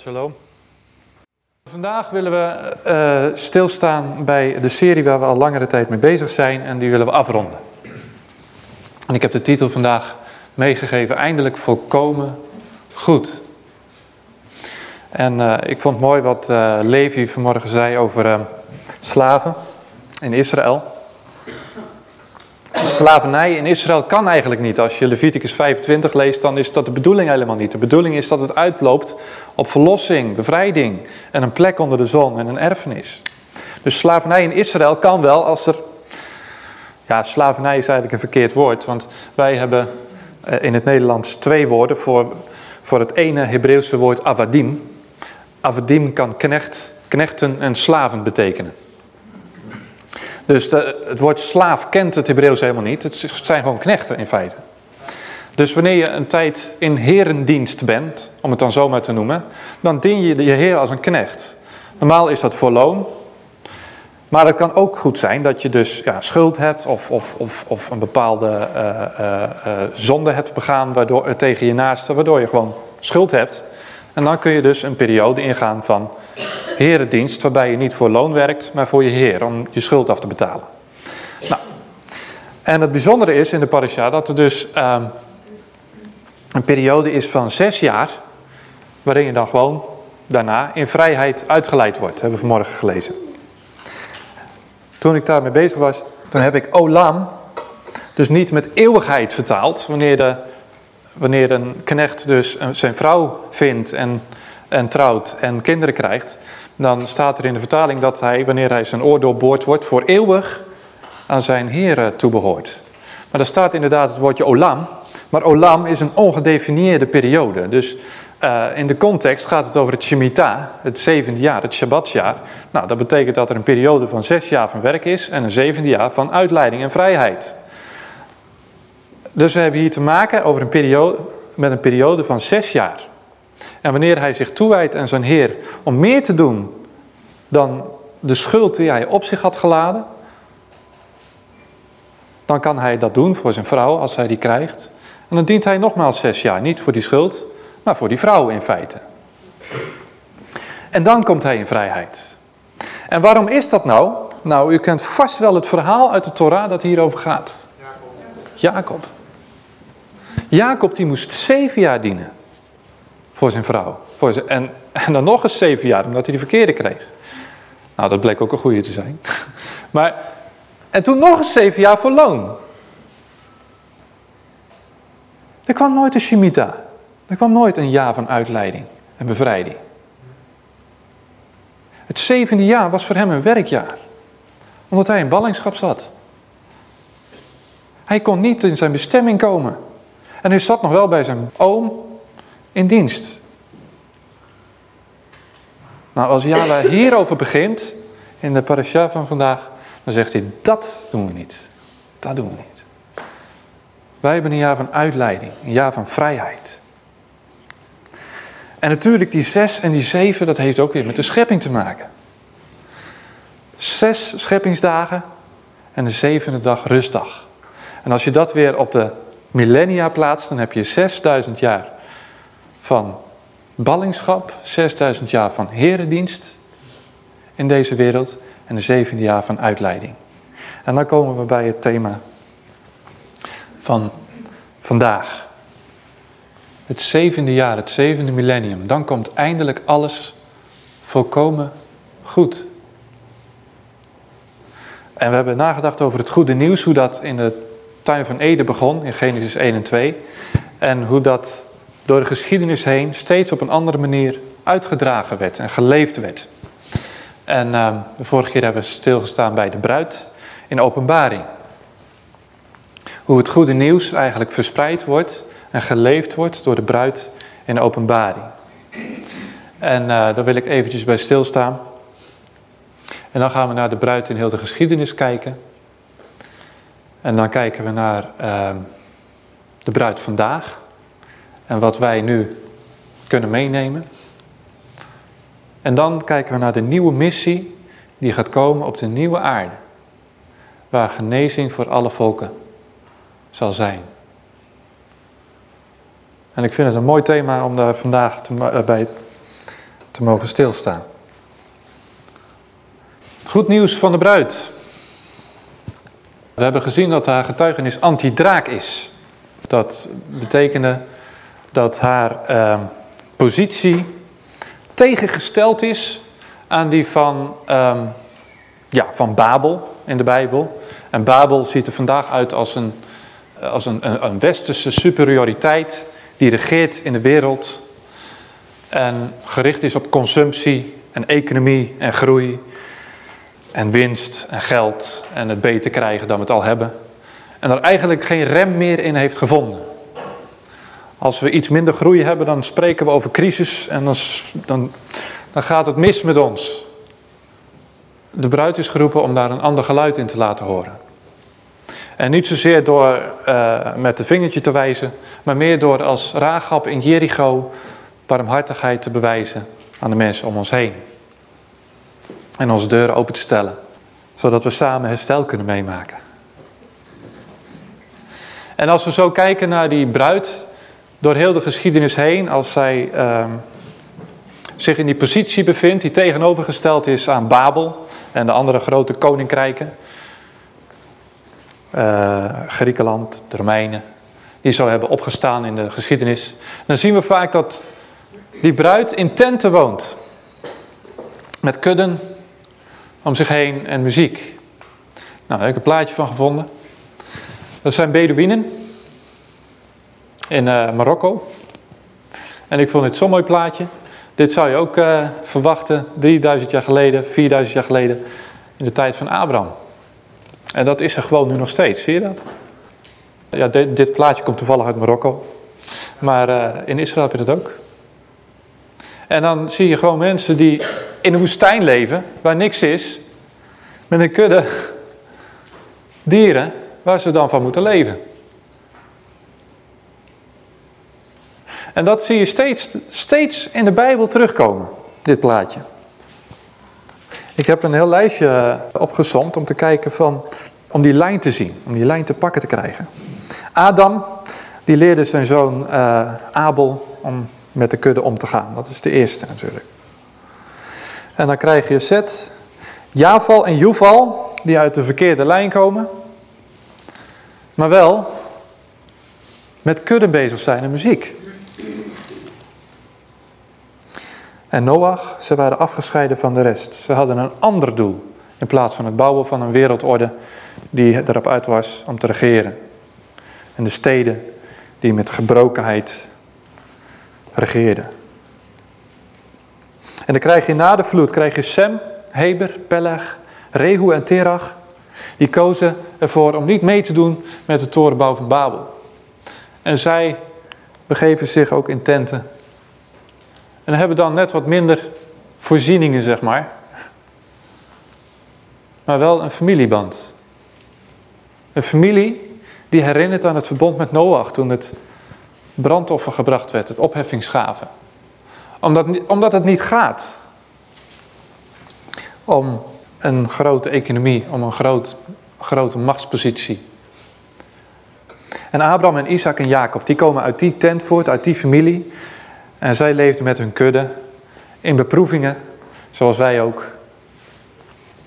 Shabbat. Vandaag willen we eh, stilstaan bij de serie waar we al langere tijd mee bezig zijn en die willen we afronden. En ik heb de titel vandaag meegegeven, eindelijk volkomen goed. En eh, ik vond mooi wat uh, Levi vanmorgen zei over slaven in Israël. Slavernij in Israël kan eigenlijk niet. Als je Leviticus 25 leest, dan is dat de bedoeling helemaal niet. De bedoeling is dat het uitloopt op verlossing, bevrijding en een plek onder de zon en een erfenis. Dus slavernij in Israël kan wel als er... Ja, slavernij is eigenlijk een verkeerd woord, want wij hebben eh, in het Nederlands twee woorden voor, voor het ene Hebreeuwse woord avadim. Avadim kan knecht, knechten en slaven betekenen. Dus het woord slaaf kent het Hebreeuws helemaal niet. Het zijn gewoon knechten in feite. Dus wanneer je een tijd in herendienst bent, om het dan zo maar te noemen, dan dien je je heer als een knecht. Normaal is dat voor loon. Maar het kan ook goed zijn dat je dus ja, schuld hebt of, of, of, of een bepaalde uh, zonde hebt begaan waardoor, tegen je naaste, waardoor je gewoon schuld hebt. En dan kun je dus een periode ingaan van herendienst, waarbij je niet voor loon werkt, maar voor je heer, om je schuld af te betalen. Nou, en het bijzondere is in de parasha dat er dus uh, een periode is van zes jaar, waarin je dan gewoon daarna in vrijheid uitgeleid wordt, hebben we vanmorgen gelezen. Toen ik daarmee bezig was, toen heb ik olam, dus niet met eeuwigheid vertaald, wanneer, de, wanneer een knecht dus zijn vrouw vindt en, en trouwt en kinderen krijgt, dan staat er in de vertaling dat hij, wanneer hij zijn oor doorboord wordt, voor eeuwig aan zijn heren toebehoort. Maar daar staat inderdaad het woordje olam. Maar olam is een ongedefinieerde periode. Dus uh, in de context gaat het over het Shemitah, het zevende jaar, het Shabbatsjaar. Nou, dat betekent dat er een periode van zes jaar van werk is en een zevende jaar van uitleiding en vrijheid. Dus we hebben hier te maken over een periode, met een periode van zes jaar. En wanneer hij zich toewijdt aan zijn Heer om meer te doen dan de schuld die hij op zich had geladen, dan kan hij dat doen voor zijn vrouw als hij die krijgt. En dan dient hij nogmaals zes jaar, niet voor die schuld, maar voor die vrouw in feite. En dan komt hij in vrijheid. En waarom is dat nou? Nou, u kent vast wel het verhaal uit de Torah dat hierover gaat. Jacob. Jacob die moest zeven jaar dienen voor zijn vrouw. Voor zijn, en, en dan nog eens zeven jaar, omdat hij de verkeerde kreeg. Nou, dat bleek ook een goede te zijn. Maar, en toen nog eens zeven jaar voor loon. Er kwam nooit een Shemitah. Er kwam nooit een jaar van uitleiding en bevrijding. Het zevende jaar was voor hem een werkjaar. Omdat hij in ballingschap zat. Hij kon niet in zijn bestemming komen. En hij zat nog wel bij zijn oom in dienst. Nou, als Yahweh hierover begint, in de parasha van vandaag, dan zegt hij, dat doen we niet. Dat doen we niet. Wij hebben een jaar van uitleiding, een jaar van vrijheid. En natuurlijk die zes en die zeven, dat heeft ook weer met de schepping te maken. Zes scheppingsdagen en de zevende dag rustdag. En als je dat weer op de millennia plaatst, dan heb je 6000 jaar van ballingschap, 6000 jaar van herendienst in deze wereld en de zevende jaar van uitleiding. En dan komen we bij het thema van vandaag. Het zevende jaar, het zevende millennium. Dan komt eindelijk alles volkomen goed. En we hebben nagedacht over het goede nieuws, hoe dat in de tuin van Eden begon, in Genesis 1 en 2. En hoe dat door de geschiedenis heen steeds op een andere manier uitgedragen werd en geleefd werd. En uh, de vorige keer hebben we stilgestaan bij de bruid in openbaring. Hoe het goede nieuws eigenlijk verspreid wordt en geleefd wordt door de bruid in openbaring. En uh, daar wil ik eventjes bij stilstaan. En dan gaan we naar de bruid in heel de geschiedenis kijken. En dan kijken we naar uh, de bruid vandaag en wat wij nu kunnen meenemen. En dan kijken we naar de nieuwe missie die gaat komen op de nieuwe aarde. Waar genezing voor alle volken zal zijn. En ik vind het een mooi thema om daar vandaag te, eh, bij te mogen stilstaan. Goed nieuws van de bruid. We hebben gezien dat haar getuigenis anti-draak is. Dat betekende dat haar uh, positie tegengesteld is aan die van, uh, ja, van Babel in de Bijbel. En Babel ziet er vandaag uit als een, als een, een, westerse superioriteit die regeert in de wereld en gericht is op consumptie en economie en groei en winst en geld en het beter krijgen dan we het al hebben. En er eigenlijk geen rem meer in heeft gevonden. Als we iets minder groei hebben, dan spreken we over crisis en dan, dan, gaat het mis met ons. De bruid is geroepen om daar een ander geluid in te laten horen. En niet zozeer door uh, met het vingertje te wijzen, maar meer door als raagap in Jericho barmhartigheid te bewijzen aan de mensen om ons heen. En onze deuren open te stellen, zodat we samen herstel kunnen meemaken. En als we zo kijken naar die bruid, door heel de geschiedenis heen, als zij uh, zich in die positie bevindt die tegenovergesteld is aan Babel en de andere grote koninkrijken, uh, Griekenland, de Romeinen, die zo hebben opgestaan in de geschiedenis, dan zien we vaak dat die bruid in tenten woont. Met kudden om zich heen en muziek. Nou, daar heb ik een plaatje van gevonden. Dat zijn Bedouinen in uh, Marokko. En ik vond dit zo'n mooi plaatje. Dit zou je ook uh, verwachten 3000 jaar geleden, 4000 jaar geleden, in de tijd van Abraham. En dat is er gewoon nu nog steeds, zie je dat? Ja, dit, dit plaatje komt toevallig uit Marokko. Maar uh, in Israël heb je dat ook. En dan zie je gewoon mensen die in een woestijn leven, waar niks is, met een kudde dieren waar ze dan van moeten leven. En dat zie je steeds, steeds in de Bijbel terugkomen, dit plaatje. Ik heb een heel lijstje opgezomd om te kijken van, om die lijn te zien, om die lijn te pakken te krijgen. Adam, die leerde zijn zoon uh, Abel om met de kudde om te gaan. Dat is de eerste natuurlijk. En dan krijg je Zet, Javal en Juval, die uit de verkeerde lijn komen. Maar wel met kudden bezig zijn en muziek. En Noach, ze waren afgescheiden van de rest. Ze hadden een ander doel. In plaats van het bouwen van een wereldorde die erop uit was om te regeren. En de steden die met gebrokenheid regeerden. En dan krijg je na de vloed, krijg je Sem, Heber, Peleg, Rehu en Terach. Die kozen ervoor om niet mee te doen met de torenbouw van Babel. En zij begeven zich ook in tenten. En hebben dan net wat minder voorzieningen, zeg maar. Maar wel een familieband. Een familie die herinnert aan het verbond met Noach toen het brandoffer gebracht werd, het opheffingsgaven. Omdat, omdat het niet gaat om een grote economie, om een groot, grote machtspositie. En Abraham en Isaac en Jacob, die komen uit die tent voort, uit die familie. En zij leefden met hun kudde in beproevingen, zoals wij ook.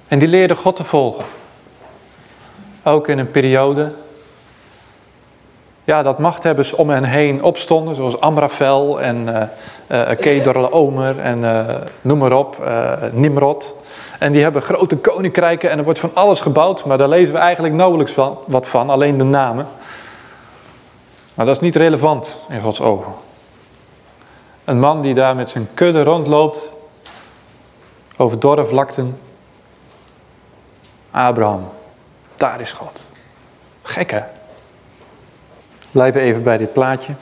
En die leerden God te volgen. Ook in een periode ja, dat machthebbers om hen heen opstonden, zoals Amrafel en uh, uh, Kedorlaomer en uh, noem maar op, Nimrod. En die hebben grote koninkrijken en er wordt van alles gebouwd, maar daar lezen we eigenlijk nauwelijks van, wat van, alleen de namen. Maar dat is niet relevant in Gods ogen. Een man die daar met zijn kudde rondloopt over dorre vlakten. Abraham, daar is God. Gek hè? Blijven even bij dit plaatje.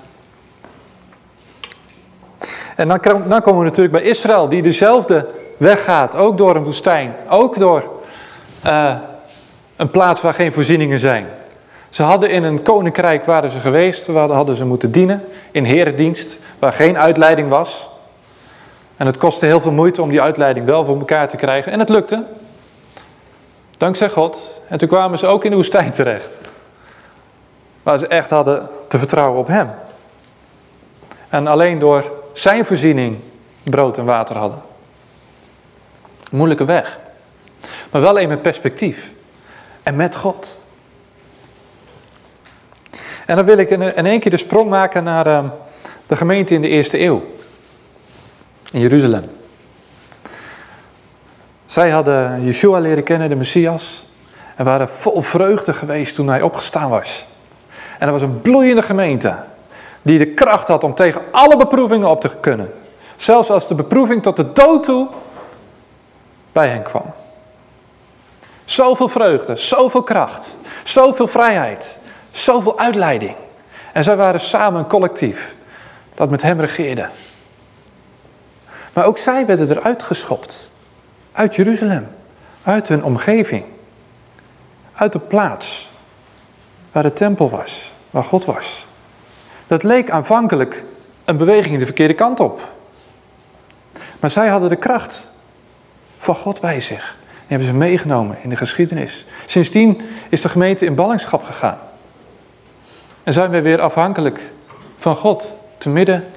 En dan, dan komen we natuurlijk bij Israël, die dezelfde weg gaat. Ook door een woestijn. Ook door uh, een plaats waar geen voorzieningen zijn. Ze hadden in een koninkrijk waren ze geweest, waar hadden ze moeten dienen. In herendienst, waar geen uitleiding was. En het kostte heel veel moeite om die uitleiding wel voor elkaar te krijgen. En het lukte. Dankzij God. En toen kwamen ze ook in de woestijn terecht. Waar ze echt hadden te vertrouwen op hem. En alleen door zijn voorziening brood en water hadden. Moeilijke weg. Maar wel een met perspectief. En met God. En dan wil ik in één keer de sprong maken naar ehm, de gemeente in de eerste eeuw. In Jeruzalem. Zij hadden Yeshua leren kennen, de Messias. En waren vol vreugde geweest toen hij opgestaan was. En dat was een bloeiende gemeente. Die de kracht had om tegen alle beproevingen op te kunnen. Zelfs als de beproeving tot de dood toe bij hen kwam. Zoveel vreugde, zoveel kracht, zoveel vrijheid, zoveel uitleiding. En zij waren samen een collectief dat met hem regeerde. Maar ook zij werden eruit geschopt. Uit Jeruzalem, uit hun omgeving, uit de plaats waar de tempel was, waar God was. Dat leek aanvankelijk een beweging in de verkeerde kant op. Maar zij hadden de kracht van God bij zich. Die hebben ze meegenomen in de geschiedenis. Sindsdien is de gemeente in ballingschap gegaan. En zijn wij weer afhankelijk van God, te midden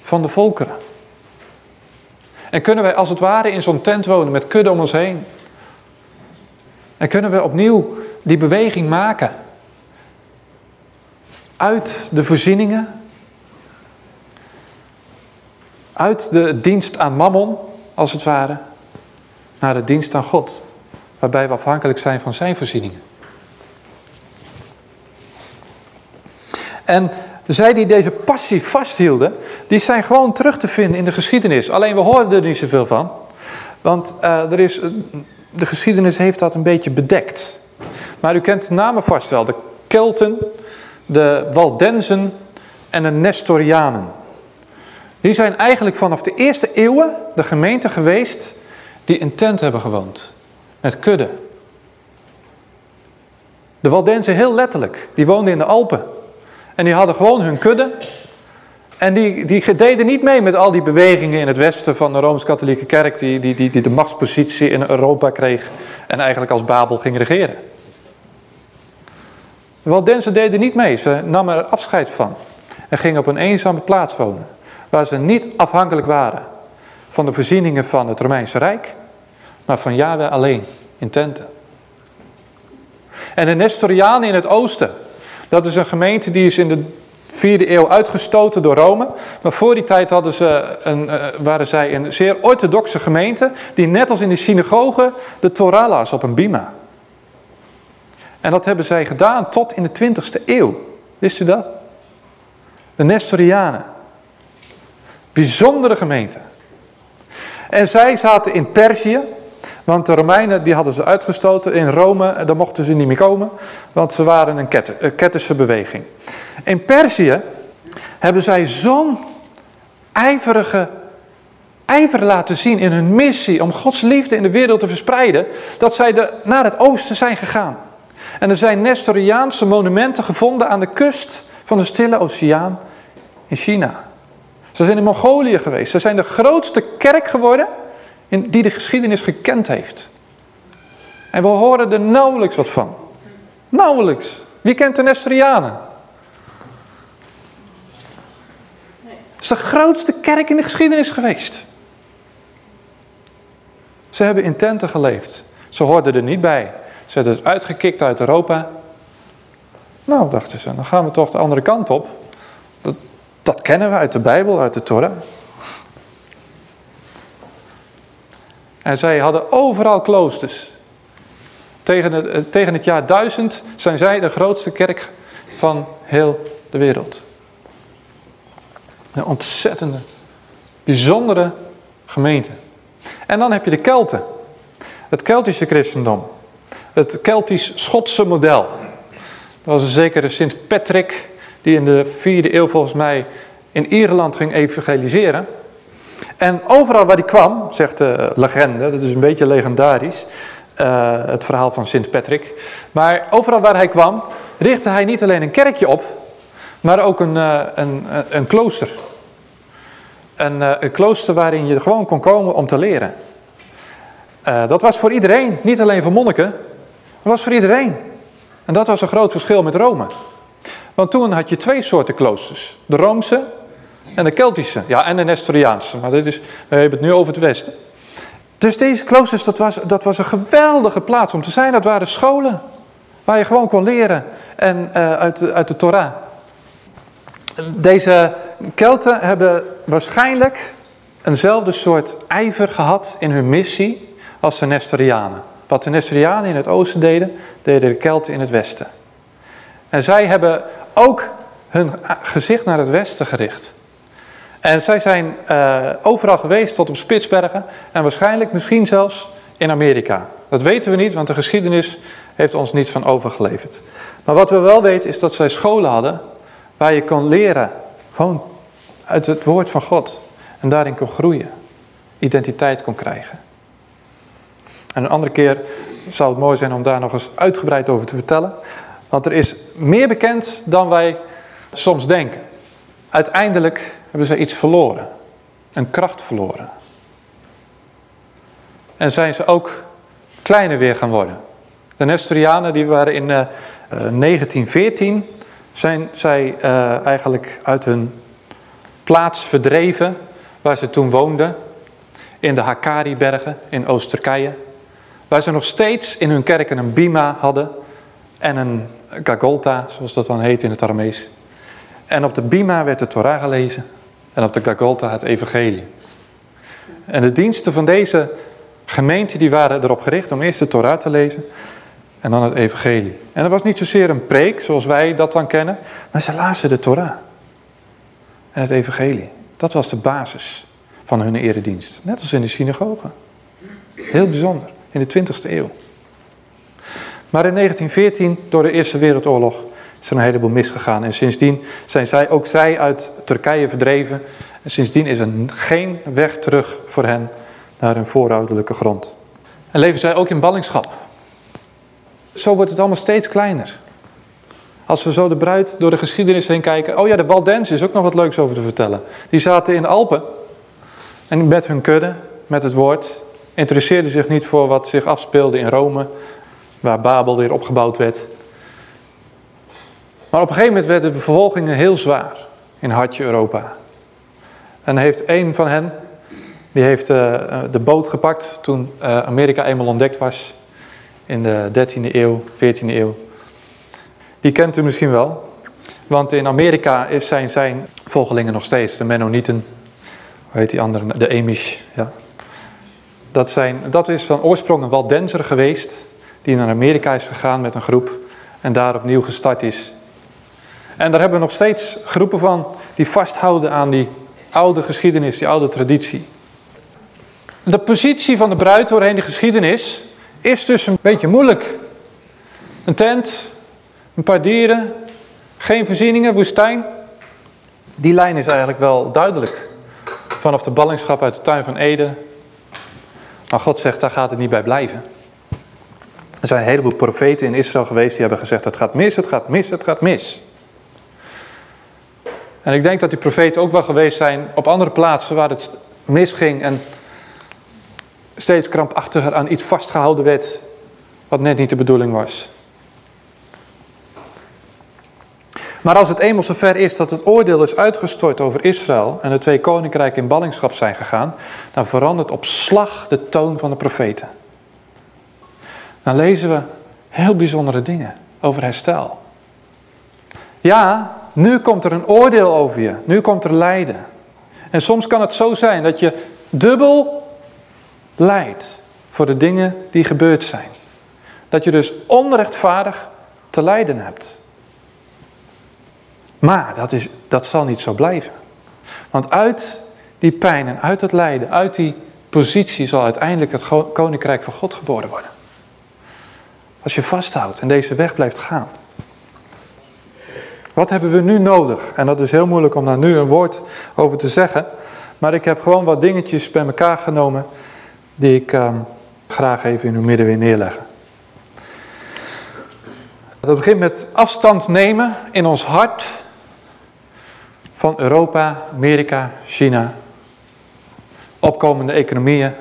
van de volkeren. En kunnen wij als het ware in zo'n tent wonen met kudde om ons heen. En kunnen we opnieuw die beweging maken. Uit de voorzieningen. Uit de dienst aan mammon, als het ware. Naar de dienst aan God. Waarbij we afhankelijk zijn van zijn voorzieningen. En zij die deze passie vasthielden, die zijn gewoon terug te vinden in de geschiedenis. Alleen we hoorden er niet zoveel van. Want uh, er is, de geschiedenis heeft dat een beetje bedekt. Maar u kent de namen vast wel. De Kelten, de Waldenzen en de Nestorianen. Die zijn eigenlijk vanaf de eerste eeuwen de gemeente geweest die in tent hebben gewoond. Met kudde. De Waldenzen heel letterlijk. Die woonden in de Alpen. En die hadden gewoon hun kudde. En die, die deden niet mee met al die bewegingen in het westen van de Rooms-Katholieke Kerk, die, die, die, die de machtspositie in Europa kreeg en eigenlijk als Babel ging regeren. De Waldenzen deden niet mee, ze namen er afscheid van en gingen op een eenzame plaats wonen, waar ze niet afhankelijk waren van de voorzieningen van het Romeinse Rijk, maar van Yahweh alleen, in tenten. En de Nestorianen in het oosten, dat is een gemeente die is in de vierde eeuw uitgestoten door Rome. Maar voor die tijd hadden ze een, uh, waren zij een zeer orthodoxe gemeente... die net als in de synagoge de Torah las op een bima. En dat hebben zij gedaan tot in de 20ste eeuw. Wist u dat? De Nestorianen. Bijzondere gemeente. En zij zaten in Perzië, want de Romeinen die hadden ze uitgestoten. In Rome, daar mochten ze niet meer komen. Want ze waren een, kettische beweging. In Perzië hebben zij zo'n ijverige ijver laten zien in hun missie om Gods liefde in de wereld te verspreiden, dat zij de, naar het oosten zijn gegaan. En er zijn Nestoriaanse monumenten gevonden aan de kust van de Stille Oceaan in China. Ze zijn in Mongolië geweest. Ze zijn de grootste kerk geworden die de geschiedenis gekend heeft. En we horen er nauwelijks wat van. Nauwelijks. Wie kent de Nestorianen? Het is de grootste kerk in de geschiedenis geweest. Ze hebben in tenten geleefd. Ze hoorden er niet bij. Ze werden uitgekikt uit Europa. Nou, dachten ze, dan gaan we toch de andere kant op. Dat, dat kennen we uit de Bijbel, uit de Torah. En zij hadden overal kloosters. Tegen het, eh, tegen het jaar 1000 zijn zij de grootste kerk van heel de wereld. Een ontzettende, bijzondere gemeente. En dan heb je de Kelten. Het Keltische christendom. Het Keltisch-Schotse model. Er was een zekere Sint Patrick die in de vierde eeuw volgens mij in Ierland ging evangeliseren. En overal waar hij kwam, zegt de legende, dat is een beetje legendarisch, uh, het verhaal van Sint Patrick. Maar overal waar hij kwam, richtte hij niet alleen een kerkje op, maar ook een, uh, een, een klooster. Een, een klooster waarin je gewoon kon komen om te leren. dat was voor iedereen, niet alleen voor monniken, dat was voor iedereen. En dat was een groot verschil met Rome. Want toen had je twee soorten kloosters. De Roomse En de Keltische, ja, en de Nestoriaanse. Maar dit is, we hebben het nu over het Westen. Dus deze kloosters, dat was, dat was een geweldige plaats om te zijn. Dat waren scholen waar je gewoon kon leren en, uh, uit, uit de Torah. Deze Kelten hebben waarschijnlijk eenzelfde soort ijver gehad in hun missie als de Nestorianen. Wat de Nestorianen in het oosten deden, deden de Kelten in het westen. En zij hebben ook hun gezicht naar het westen gericht. En zij zijn uh, overal geweest tot op Spitsbergen en waarschijnlijk misschien zelfs in Amerika. Dat weten we niet, want de geschiedenis heeft ons niet van overgeleverd. Maar wat we wel weten is dat zij scholen hadden waar je kon leren, gewoon uit het woord van God. En daarin kon groeien, identiteit kon krijgen. En een andere keer zou het mooi zijn om daar nog eens uitgebreid over te vertellen. Want er is meer bekend dan wij soms denken. Uiteindelijk hebben ze iets verloren. Een kracht verloren. En zijn ze ook kleiner weer gaan worden. De Nestorianen die waren in uh, uh, 1914 zijn zij uh, eigenlijk uit hun plaats verdreven waar ze toen woonden. In de Hakari-bergen in Oost-Turkije. Waar ze nog steeds in hun kerken een bima hadden en een gagolta, zoals dat dan heet in het Aramees. En op de bima werd de Torah gelezen en op de gagolta het evangelie. En de diensten van deze gemeente die waren erop gericht om eerst de Torah te lezen en dan het evangelie. En dat was niet zozeer een preek zoals wij dat dan kennen, maar ze lazen de Torah en het evangelie. Dat was de basis van hun eredienst. Net als in de synagoge. Heel bijzonder, in de 20e eeuw. Maar in 1914, door de Eerste Wereldoorlog, is er een heleboel misgegaan. En sindsdien zijn zij, ook zij uit Turkije verdreven. En sindsdien is er geen weg terug voor hen naar hun voorouderlijke grond. En leven zij ook in ballingschap. Zo wordt het allemaal steeds kleiner. Als we zo de bruid door de geschiedenis heen kijken. Oh ja, de Waldens is ook nog wat leuks over te vertellen. Die zaten in de Alpen. En met hun kudde, met het woord. Interesseerden zich niet voor wat zich afspeelde in Rome. Waar Babel weer opgebouwd werd. Maar op een gegeven moment werden de vervolgingen heel zwaar. In hartje Europa. En heeft een van hen. Die heeft uh, de boot gepakt toen uh, Amerika eenmaal ontdekt was. In de 13e eeuw, 14e eeuw. Die kent u misschien wel. Want in Amerika is zijn, zijn volgelingen nog steeds, de Mennonieten. Hoe heet die andere? De Amish. Ja. Dat, zijn, dat is van oorsprong een Waldenser geweest. Die naar Amerika is gegaan met een groep. En daar opnieuw gestart is. En daar hebben we nog steeds groepen van die vasthouden aan die oude geschiedenis, die oude traditie. De positie van de bruid doorheen de geschiedenis is dus een beetje moeilijk. Een tent, een paar dieren, geen voorzieningen, woestijn. Die lijn is eigenlijk wel duidelijk. Vanaf de ballingschap uit de tuin van Eden. Maar God zegt, daar gaat het niet bij blijven. Er zijn een heleboel profeten in Israël geweest die hebben gezegd, het gaat mis, het gaat mis, het gaat mis. En ik denk dat die profeten ook wel geweest zijn op andere plaatsen waar het misging en steeds krampachtiger aan iets vastgehouden werd wat net niet de bedoeling was. Maar als het eenmaal zover is dat het oordeel is uitgestort over Israël en de twee koninkrijken in ballingschap zijn gegaan, dan verandert op slag de toon van de profeten. Dan lezen we heel bijzondere dingen over herstel. Ja, nu komt er een oordeel over je. Nu komt er lijden. En soms kan het zo zijn dat je dubbel lijdt voor de dingen die gebeurd zijn. Dat je dus onrechtvaardig te lijden hebt. Maar dat, is, dat zal niet zo blijven. Want uit die pijn en uit het lijden, uit die positie zal uiteindelijk het koninkrijk van God geboren worden. Als je vasthoudt en deze weg blijft gaan. Wat hebben we nu nodig? En dat is heel moeilijk om daar nu een woord over te zeggen. Maar ik heb gewoon wat dingetjes bij elkaar genomen die ik uh, graag even in uw midden weer neerleggen. Dat begint met afstand nemen in ons hart van Europa, Amerika, China. Opkomende economieën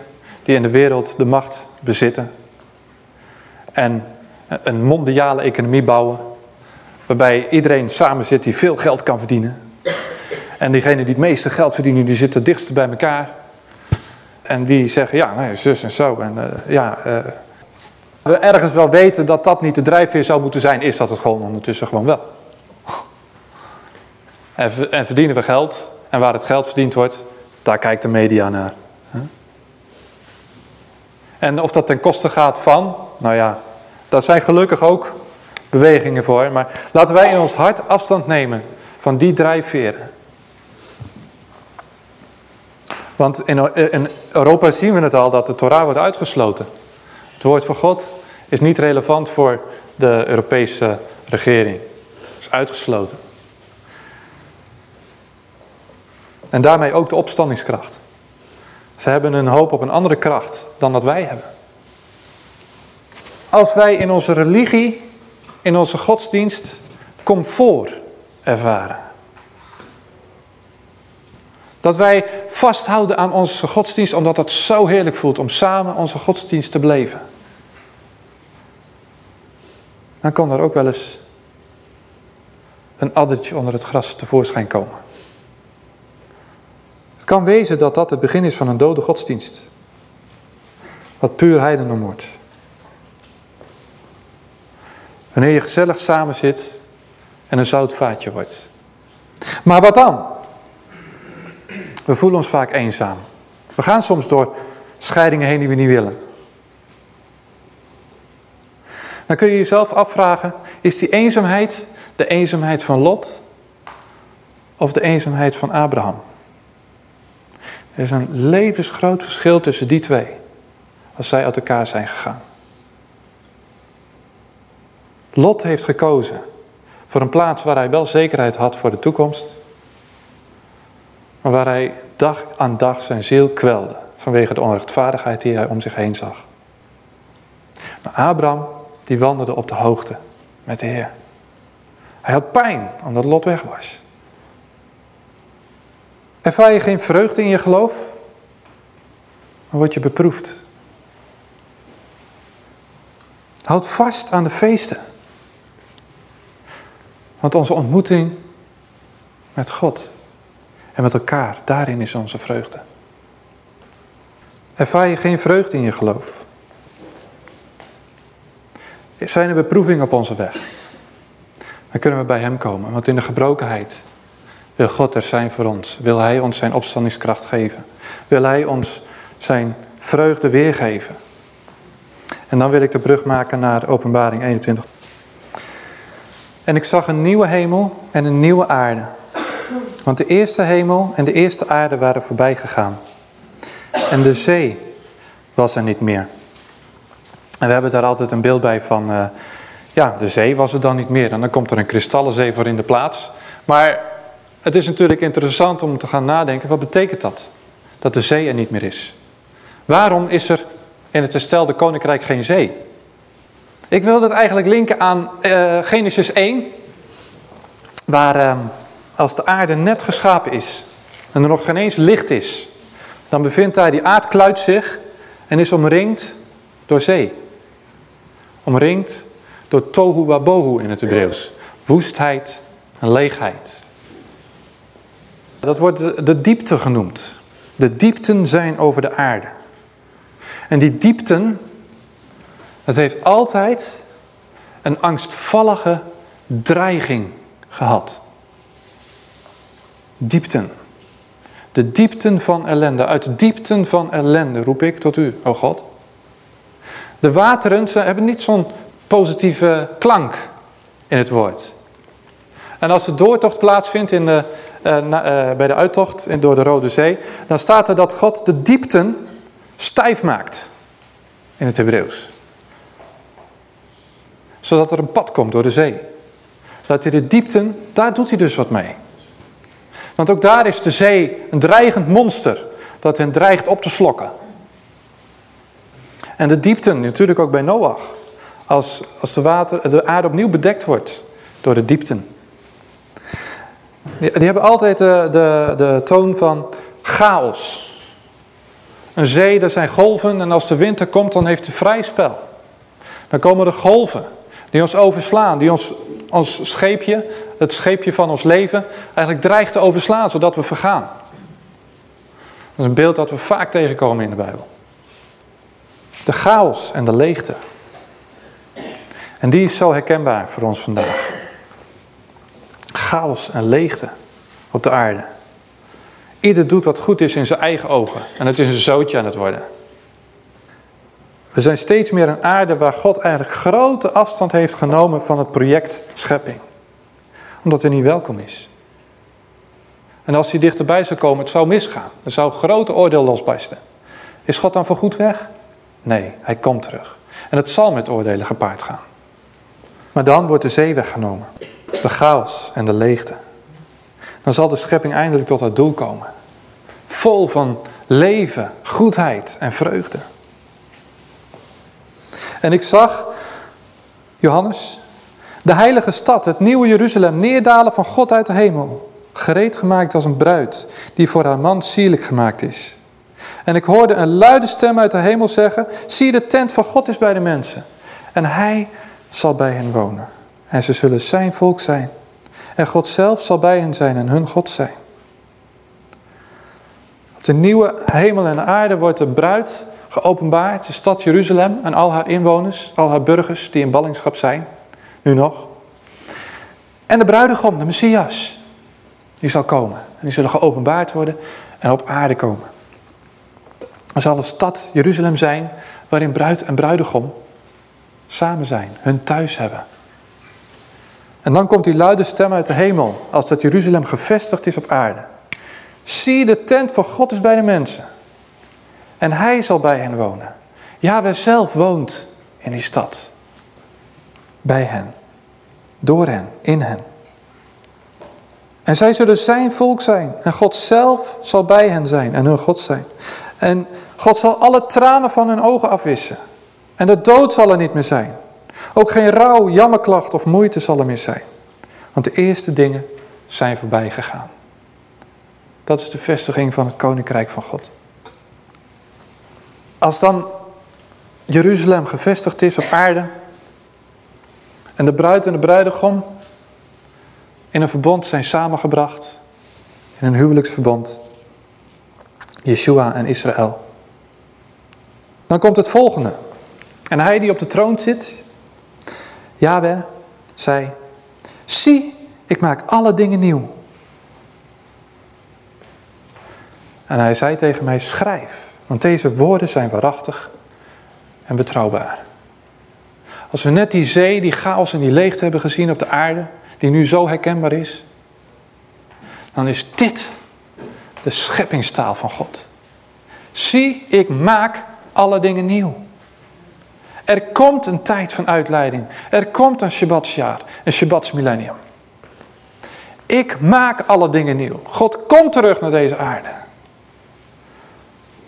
die in de wereld de macht bezitten. En een mondiale economie bouwen waarbij iedereen samen zit die veel geld kan verdienen. En diegenen die het meeste geld verdienen, die zitten dichtst bij elkaar. En die zeggen, ja, nee, zus en zo. En uh, ja, uh, we ergens wel weten dat dat niet de drijfveer zou moeten zijn, is dat het gewoon ondertussen gewoon wel. En, en verdienen we geld, en waar het geld verdiend wordt, daar kijkt de media naar. En of dat ten koste gaat van, nou ja, daar zijn gelukkig ook bewegingen voor. Maar laten wij in ons hart afstand nemen van die drijfveren. Want in, Europa zien we het al dat de Torah wordt uitgesloten. Het woord van God is niet relevant voor de Europese regering. Het is uitgesloten. En daarmee ook de opstandingskracht. Ze hebben een hoop op een andere kracht dan dat wij hebben. Als wij in onze religie, in onze godsdienst, comfort ervaren. Dat wij vasthouden aan onze godsdienst omdat het zo heerlijk voelt om samen onze godsdienst te beleven. Dan kan er ook wel eens een addertje onder het gras tevoorschijn komen. Het kan wezen dat dat het begin is van een dode godsdienst. Wat puur heidendom wordt. Wanneer je gezellig samen zit en een zoutvaatje wordt. Maar wat dan? We voelen ons vaak eenzaam. We gaan soms door scheidingen heen die we niet willen. Dan kun je jezelf afvragen, is die eenzaamheid de eenzaamheid van Lot of de eenzaamheid van Abraham? Er is een levensgroot verschil tussen die twee. Als zij uit elkaar zijn gegaan. Lot heeft gekozen voor een plaats waar hij wel zekerheid had voor de toekomst. Maar waar hij dag aan dag zijn ziel kwelde. Vanwege de onrechtvaardigheid die hij om zich heen zag. Maar Abraham, die wandelde op de hoogte met de Heer. Hij had pijn omdat Lot weg was. Ervaar je geen vreugde in je geloof? Dan word je beproefd. Houd vast aan de feesten. Want onze ontmoeting met God en met elkaar, daarin is onze vreugde. Ervaar je geen vreugde in je geloof? Zijn er beproevingen op onze weg? Dan kunnen we bij Hem komen, want in de gebrokenheid wil God er zijn voor ons. Wil Hij ons zijn opstandingskracht geven. Wil Hij ons zijn vreugde weergeven. En dan wil ik de brug maken naar openbaring 21. En ik zag een nieuwe hemel en een nieuwe aarde. Want de eerste hemel en de eerste aarde waren voorbij gegaan. En de zee was er niet meer. En we hebben daar altijd een beeld bij van, uh, ja, de zee was er dan niet meer. En dan komt er een kristallenzee voor in de plaats. Maar het is natuurlijk interessant om te gaan nadenken, wat betekent dat? Dat de zee er niet meer is. Waarom is er in het herstelde koninkrijk geen zee? Ik wil dat eigenlijk linken aan uh, Genesis 1, waar uh, als de aarde net geschapen is en er nog geen eens licht is, dan bevindt hij die aardkluit zich en is omringd door zee. Omringd door tohu wabohu in het Hebreeuws. Woestheid en leegheid. Dat wordt de, diepte genoemd. De diepten zijn over de aarde. En die diepten, dat heeft altijd een angstvallige dreiging gehad. Diepten. De diepten van ellende. Uit diepten van ellende roep ik tot u, o God. De wateren ze hebben niet zo'n positieve klank in het woord. En als de doortocht plaatsvindt in de, uh, uh, bij de uittocht in, door de Rode Zee, dan staat er dat God de diepten stijf maakt in het Hebreeuws. Zodat er een pad komt door de zee. Dat hij de diepten, daar doet hij dus wat mee. Want ook daar is de zee een dreigend monster dat hen dreigt op te slokken. En de diepten, natuurlijk ook bij Noach. Als, als de, water, de aarde opnieuw bedekt wordt door de diepten. Die, die hebben altijd de, de, de toon van chaos. Een zee, daar zijn golven en als de winter komt, dan heeft hij vrij spel. Dan komen de golven die ons overslaan, die ons ons scheepje, het scheepje van ons leven, eigenlijk dreigt te overslaan, zodat we vergaan. Dat is een beeld dat we vaak tegenkomen in de Bijbel. De chaos en de leegte. En die is zo herkenbaar voor ons vandaag. Chaos en leegte op de aarde. Ieder doet wat goed is in zijn eigen ogen. En het is een zootje aan het worden. We zijn steeds meer een aarde waar God eigenlijk grote afstand heeft genomen van het project schepping. Omdat hij niet welkom is. En als hij dichterbij zou komen, het zou misgaan. Er zou grote oordeel losbarsten. Is God dan voor goed weg? Nee, hij komt terug. En het zal met oordelen gepaard gaan. Maar dan wordt de zee weggenomen. De chaos en de leegte. Dan zal de schepping eindelijk tot haar doel komen. Vol van leven, goedheid en vreugde. En ik zag, Johannes, de heilige stad, het nieuwe Jeruzalem, neerdalen van God uit de hemel. Gereed gemaakt als een bruid, die voor haar man sierlijk gemaakt is. En ik hoorde een luide stem uit de hemel zeggen, zie de tent van God is bij de mensen. En hij zal bij hen wonen. En ze zullen zijn volk zijn. En God zelf zal bij hen zijn en hun God zijn. Op de nieuwe hemel en aarde wordt de bruid geopenbaard, de stad Jeruzalem en al haar inwoners, al haar burgers die in ballingschap zijn, nu nog. En de bruidegom, de Messias, die zal komen. En die zullen geopenbaard worden en op aarde komen. Er zal een stad Jeruzalem zijn waarin bruid en bruidegom samen zijn, hun thuis hebben. En dan komt die luide stem uit de hemel, als dat Jeruzalem gevestigd is op aarde. Zie, de tent van God is bij de mensen. En hij zal bij hen wonen. Yahweh zelf woont in die stad. Bij hen. Door hen. In hen. En zij zullen zijn volk zijn. En God zelf zal bij hen zijn en hun God zijn. En God zal alle tranen van hun ogen afwissen. En de dood zal er niet meer zijn. Ook geen rouw, jammerklacht of moeite zal er meer zijn. Want de eerste dingen zijn voorbij gegaan. Dat is de vestiging van het koninkrijk van God. Als dan Jeruzalem gevestigd is op aarde en de bruid en de bruidegom in een verbond zijn samengebracht, in een huwelijksverbond, Yeshua en Israël. Dan komt het volgende. En hij die op de troon zit, Yahweh, zei, zie, ik maak alle dingen nieuw. En hij zei tegen mij, schrijf, want deze woorden zijn waarachtig en betrouwbaar. Als we net die zee, die chaos en die leegte hebben gezien op de aarde, die nu zo herkenbaar is, dan is dit de scheppingstaal van God. Zie, ik maak alle dingen nieuw. Er komt een tijd van uitleiding. Er komt een Shabbatsjaar, een Shabbatsmillennium. Ik maak alle dingen nieuw. God komt terug naar deze aarde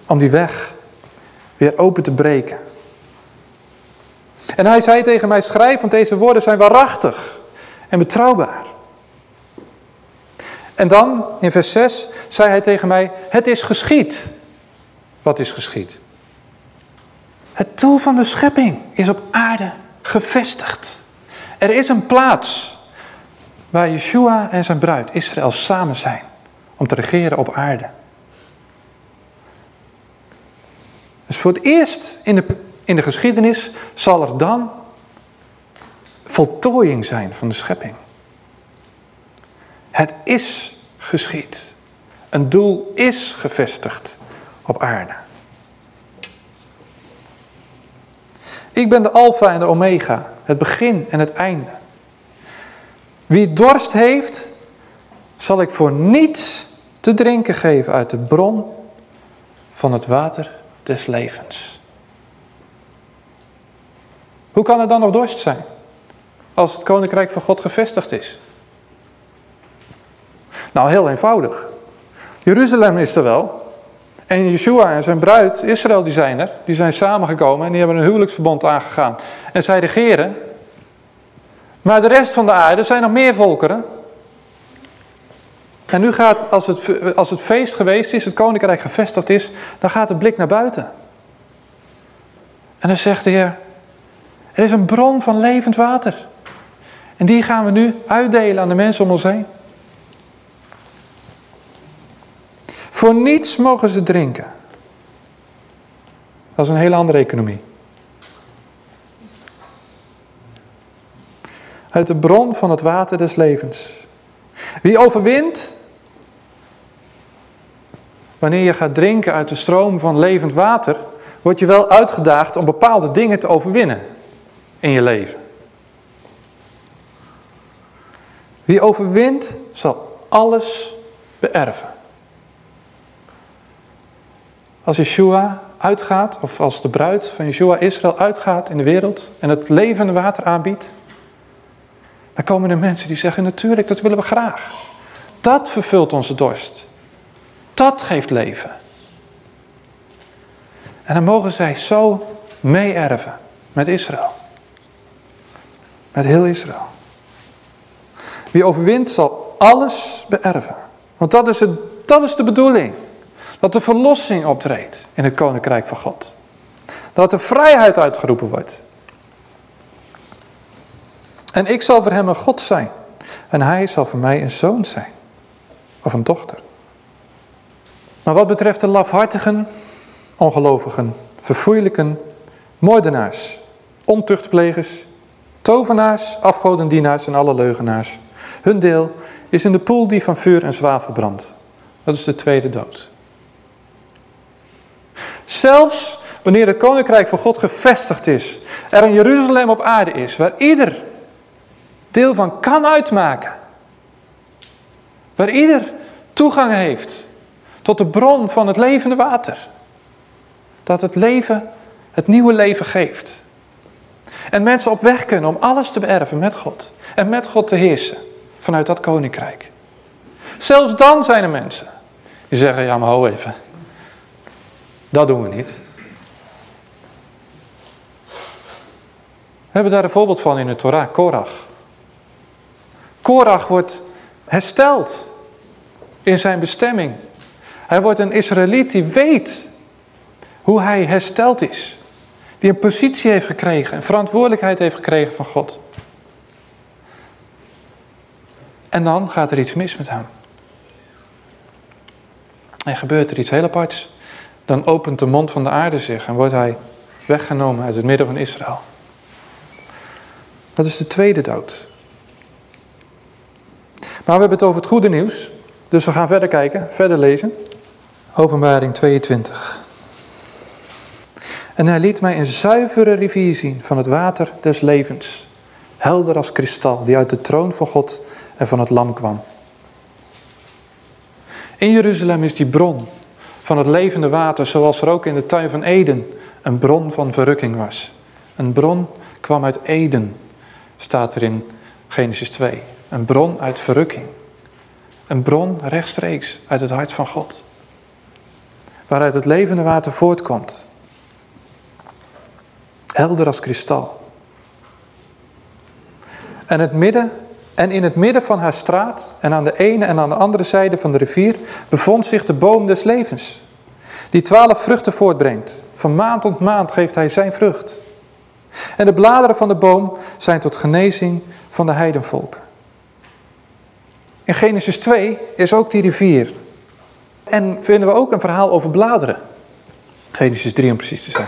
om die weg weer open te breken. En hij zei tegen mij, schrijf, want deze woorden zijn waarachtig en betrouwbaar. En dan, in vers 6, zei hij tegen mij, het is geschied. Wat is geschied? Het doel van de schepping is op aarde gevestigd. Er is een plaats waar Yeshua en zijn bruid Israël samen zijn om te regeren op aarde. Dus voor het eerst in de, in de geschiedenis zal er dan voltooiing zijn van de schepping. Het is geschied. Een doel is gevestigd op aarde. Ik ben de alfa en de omega, het begin en het einde. Wie dorst heeft, zal ik voor niets te drinken geven uit de bron van het water des levens. Hoe kan er dan nog dorst zijn als het koninkrijk van God gevestigd is? Nou, heel eenvoudig. Jeruzalem is er wel. En Yeshua en zijn bruid, Israël, die zijn er. Die zijn samengekomen en die hebben een huwelijksverbond aangegaan. En zij regeren. Maar de rest van de aarde zijn nog meer volkeren. En nu gaat, als het, als het feest geweest is, het koninkrijk gevestigd is, dan gaat de blik naar buiten. En dan zegt de Heer, er is een bron van levend water. En die gaan we nu uitdelen aan de mensen om ons heen. Voor niets mogen ze drinken. Dat is een hele andere economie. Uit de bron van het water des levens. Wie overwint, wanneer je gaat drinken uit de stroom van levend water, word je wel uitgedaagd om bepaalde dingen te overwinnen in je leven. Wie overwint, zal alles beërven. Als Yeshua uitgaat, of als de bruid van Yeshua Israël uitgaat in de wereld en het levende water aanbiedt, dan komen er mensen die zeggen, natuurlijk, dat willen we graag. Dat vervult onze dorst. Dat geeft leven. En dan mogen zij zo meeerven met Israël. Met heel Israël. Wie overwint zal alles beërven. Want dat is, het, dat is de bedoeling. Dat de verlossing optreedt in het koninkrijk van God. Dat de vrijheid uitgeroepen wordt. En ik zal voor hem een God zijn. En hij zal voor mij een zoon zijn. Of een dochter. Maar wat betreft de lafhartigen, ongelovigen, verfoeilijken, moordenaars, ontuchtplegers, tovenaars, afgodendienaars en alle leugenaars. Hun deel is in de poel die van vuur en zwavel brandt. Dat is de tweede dood. Zelfs wanneer het koninkrijk van God gevestigd is, er een Jeruzalem op aarde is, waar ieder deel van kan uitmaken. Waar ieder toegang heeft tot de bron van het levende water. Dat het leven, het nieuwe leven geeft. En mensen op weg kunnen om alles te beërven met God. En met God te heersen vanuit dat koninkrijk. Zelfs dan zijn er mensen die zeggen, ja maar hou even. Dat doen we niet. We hebben daar een voorbeeld van in de Torah, Korach. Korach wordt hersteld in zijn bestemming. Hij wordt een Israëliet die weet hoe hij hersteld is. Die een positie heeft gekregen, een verantwoordelijkheid heeft gekregen van God. En dan gaat er iets mis met hem. En gebeurt er iets heel aparts. Dan opent de mond van de aarde zich en wordt hij weggenomen uit het midden van Israël. Dat is de tweede dood. Maar we hebben het over het goede nieuws. Dus we gaan verder kijken, verder lezen. Openbaring 22. En hij liet mij een zuivere rivier zien van het water des levens. Helder als kristal, die uit de troon van God en van het lam kwam. In Jeruzalem is die bron van het levende water, zoals er ook in de tuin van Eden een bron van verrukking was. Een bron kwam uit Eden, staat er in Genesis 2. Een bron uit verrukking. Een bron rechtstreeks uit het hart van God. Waaruit het levende water voortkomt. Helder als kristal. En, het midden, en in het midden van haar straat en aan de ene en aan de andere zijde van de rivier bevond zich de boom des levens. Die twaalf vruchten voortbrengt. Van maand tot maand geeft hij zijn vrucht. En de bladeren van de boom zijn tot genezing van de heidenvolken. In Genesis 2 is ook die rivier. En vinden we ook een verhaal over bladeren. Genesis 3 om precies te zijn.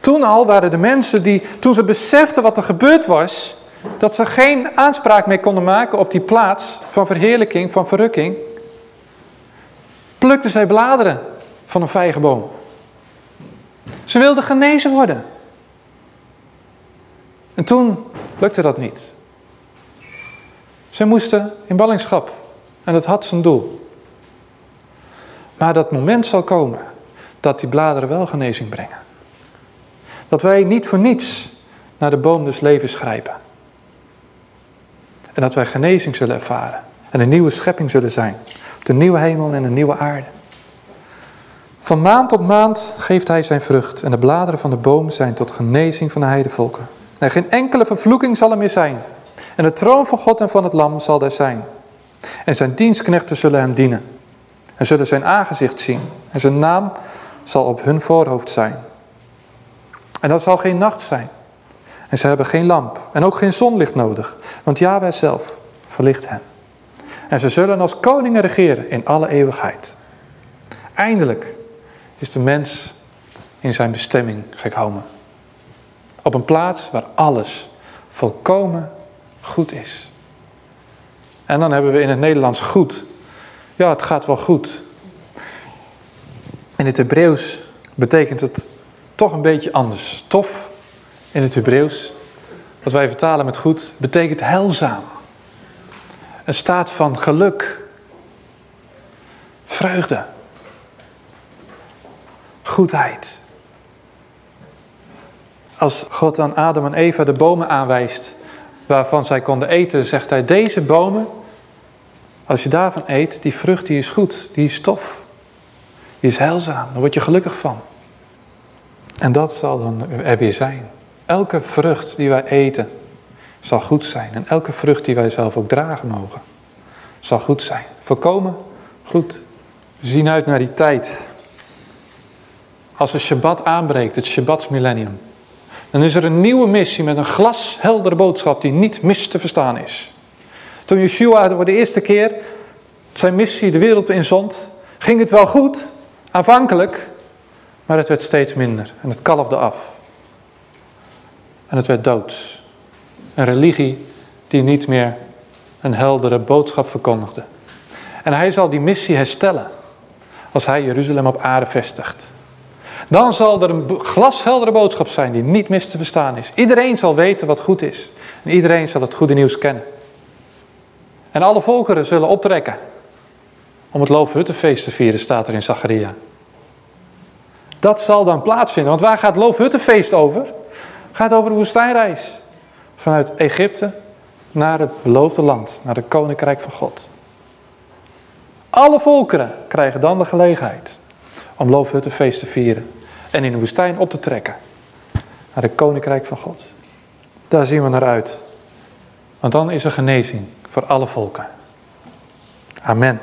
Toen al waren de mensen die, toen ze beseften wat er gebeurd was, dat ze geen aanspraak meer konden maken op die plaats van verheerlijking, van verrukking, plukten zij bladeren van een vijgenboom. Ze wilden genezen worden. En toen lukte dat niet. Ze moesten in ballingschap en dat had zijn doel. Maar dat moment zal komen dat die bladeren wel genezing brengen. Dat wij niet voor niets naar de boom des levens grijpen. En dat wij genezing zullen ervaren. En een nieuwe schepping zullen zijn. Op de nieuwe hemel en de nieuwe aarde. Van maand tot maand geeft hij zijn vrucht. En de bladeren van de boom zijn tot genezing van de heidevolken. En geen enkele vervloeking zal er meer zijn. En de troon van God en van het lam zal daar zijn. En zijn dienstknechten zullen hem dienen. En zullen zijn aangezicht zien. En zijn naam zal op hun voorhoofd zijn. En dat zal geen nacht zijn. En ze hebben geen lamp en ook geen zonlicht nodig, want Yahweh zelf verlicht hen. En ze zullen als koningen regeren in alle eeuwigheid. Eindelijk is de mens in zijn bestemming gekomen. Op een plaats waar alles volkomen goed is. En dan hebben we in het Nederlands goed. Ja, het gaat wel goed. In het Hebreeuws betekent het toch een beetje anders. Tof in het Hebreeuws, wat wij vertalen met goed, betekent heilzaam. Een staat van geluk, vreugde, goedheid. Als God aan Adam en Eva de bomen aanwijst waarvan zij konden eten, zegt hij, deze bomen, als je daarvan eet, die vrucht die is goed, die is tof, die is heilzaam, daar word je gelukkig van. En dat zal dan er weer zijn. Elke vrucht die wij eten zal goed zijn. En elke vrucht die wij zelf ook dragen mogen, zal goed zijn. Volkomen goed. We zien uit naar die tijd. Als de Shabbat aanbreekt, het Shabbatsmillennium, dan is er een nieuwe missie met een glasheldere boodschap die niet mis te verstaan is. Toen Yeshua voor de eerste keer zijn missie de wereld inzond, ging het wel goed, aanvankelijk, maar het werd steeds minder en het kalfde af. En het werd doods. Een religie die niet meer een heldere boodschap verkondigde. En hij zal die missie herstellen als hij Jeruzalem op aarde vestigt. Dan zal er een glasheldere boodschap zijn die niet mis te verstaan is. Iedereen zal weten wat goed is. En iedereen zal het goede nieuws kennen. En alle volkeren zullen optrekken om het Loofhuttenfeest te vieren, staat er in Zacharia. Dat zal dan plaatsvinden. Want waar gaat Loofhuttenfeest over? Gaat over de woestijnreis. Vanuit Egypte naar het beloofde land, naar het koninkrijk van God. Alle volkeren krijgen dan de gelegenheid om Loofhuttenfeest te vieren. En in de woestijn op te trekken. Naar het koninkrijk van God. Daar zien we naar uit. Want dan is er genezing voor alle volken. Amen.